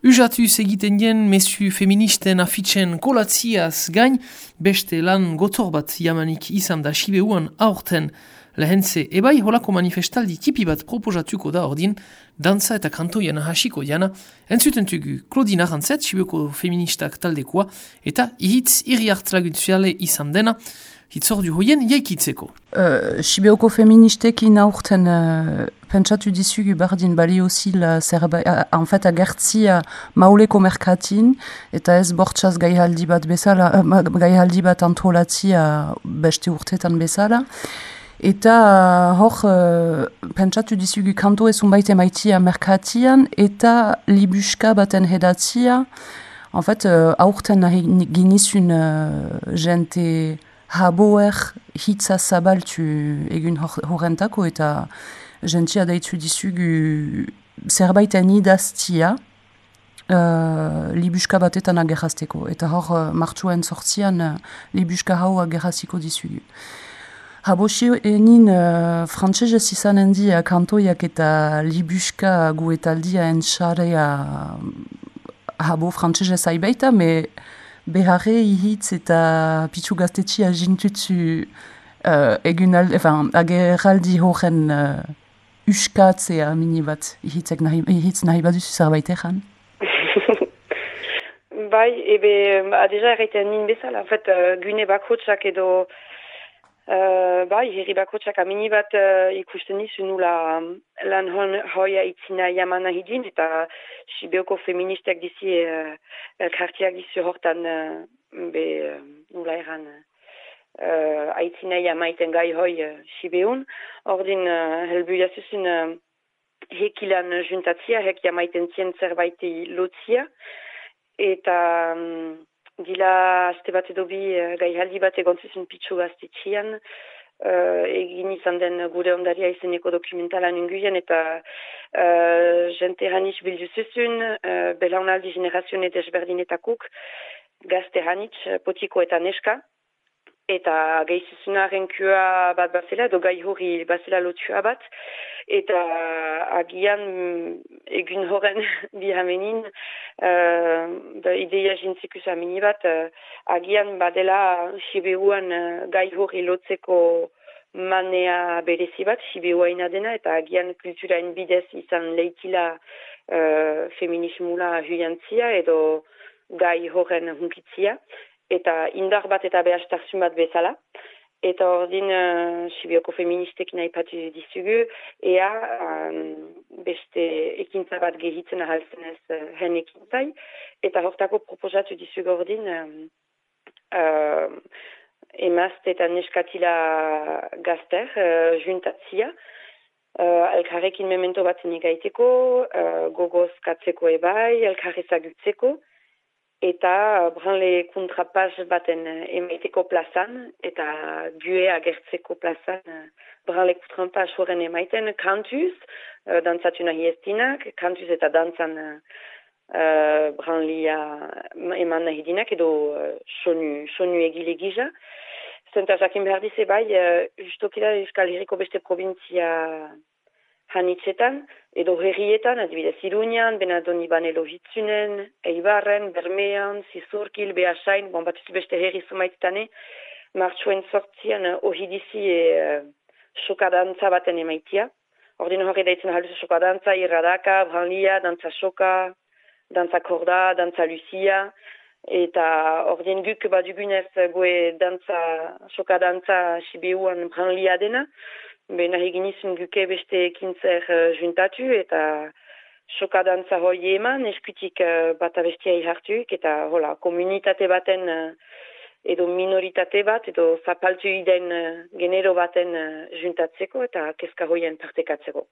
Ujatuz egiten dien mesu feministen afitxen kolatziaz gain, beste lan gotor bat jamanik izan da Sibeuan aurten lehentze. Ebai holako manifestaldi tipi bat proposatuko da ordin, dantza eta kantoian hasiko diana, entzuten tugu Claudine Arantzet, Sibeuko feministak taldekoa, eta ihitz iri hartlaguntziale izan dena, hitzordu hoien jaikitzeko. Uh, Sibeoko feministekin aurten uh, pentsatu dizugu bardin bali osil zerbait, uh, en fait agertzia mauleko merkatin eta ez bortxaz gaihaldi bat bezala, uh, gaihaldi bat antolatzia beste urtetan bezala. Eta uh, hor, uh, pentsatu dizugu kanto ezun baite maitia merkatian eta libuska baten hedatzia. En fait, uh, aurten ginizun uh, jente haboer hitza zabaltu egun horrentako eta jentia daitzu dizugu zerbait idaztia uh, libuska batetan agerrazteko. Eta hor uh, martxuen sortzian uh, libuska hau agerraziko dizugu. Habosio enin uh, frantzesez izan hendi uh, kantoiak eta libuska guetaldia entxarea uh, habo frantzesez aibaita, me beharre ihitz eta pitzu gaztetxi agintutzu uh, egun alde, enfin, agerraldi horren uh, uskatzea mini bat ihitzek nahi, ihitz nahi baduzu zerbait egan? bai, ebe, adeja erreiten min bezala, en uh, gune bakotsak edo Bai, herri bakotsak amini bat uh, ikusten nizu nula lan hon hoia itzina jamana hidin, eta Sibeoko feministak dizi uh, elkartiak dizu hortan uh, be uh, nula eran uh, aitzina jamaiten gai hoi uh, Sibeun. Ordin uh, helbu jasuzun uh, hekilan juntatzia, hek jamaiten zien zerbaiti lotzia, eta... Um, Dila azte bat edo bi uh, gai haldi bat egon zuzun pitzu gaztetxian, uh, egin izan den gure ondaria izeneko dokumentalan inguien, eta uh, jente hanitz bildu zuzun, uh, belaunaldi generazione desberdinetakuk, gazte hanitz, potiko eta neska, eta gai zuzunaren kua bat bazela, edo gai hori bazela lotua bat, eta agian egun horren bihamenin uh, da ideia jintzikus amini bat uh, agian badela Sibeuan uh, gai hori lotzeko manea berezi bat Sibeuaina dena eta agian kulturain bidez izan leikila uh, feminismula huiantzia edo gai horren hunkitzia. Eta indar bat eta behastarsun bat bezala Eta ordin uh, Sibioko feministekin aipatu dizugu, ea um, beste ekintza bat gehitzen ahaltzen ez uh, hen ekintzai. Eta hortako proposatu dizugu ordin um, uh, emazte eta neskatila gazter uh, juntatzia. Uh, elkarrekin memento bat negaiteko, uh, gogoz katzeko ebai, elkarrezagutzeko eta branle kontrapaz baten eh, emaiteko plazan, eta gue agertzeko plazan eh, branle kontrapaz horren emaiten kantuz, uh, dantzatu nahi ez dinak, kantuz eta dantzan uh, branlia eman nahi dinak, edo uh, sonu, egile gija. Zenta jakin behar dize bai, uh, justokila Euskal Herriko beste provintzia hanitzetan, edo herrietan, adibidez Iruñan, Benadoni Banelo Hitzunen, Eibarren, Bermean, Zizurkil, Beasain, bon, bat beste herri zumaitetane, martxoen sortzian uh, ohidizi e, uh, sokadantza baten emaitia. Ordin horre daitzen halduzu sokadantza, irradaka, branlia, dantza soka, dantza korda, dantza lucia, eta ordin guk badugunez goe dantza, sokadantza sibiuan branlia dena, Bena egin izun guke beste ekintzer uh, juntatu eta sokadantza hoi eman, eskutik uh, bat abestia ihartuik eta hola, komunitate baten uh, edo minoritate bat edo zapaltu iden uh, genero baten uh, juntatzeko eta kezka hoien partekatzeko.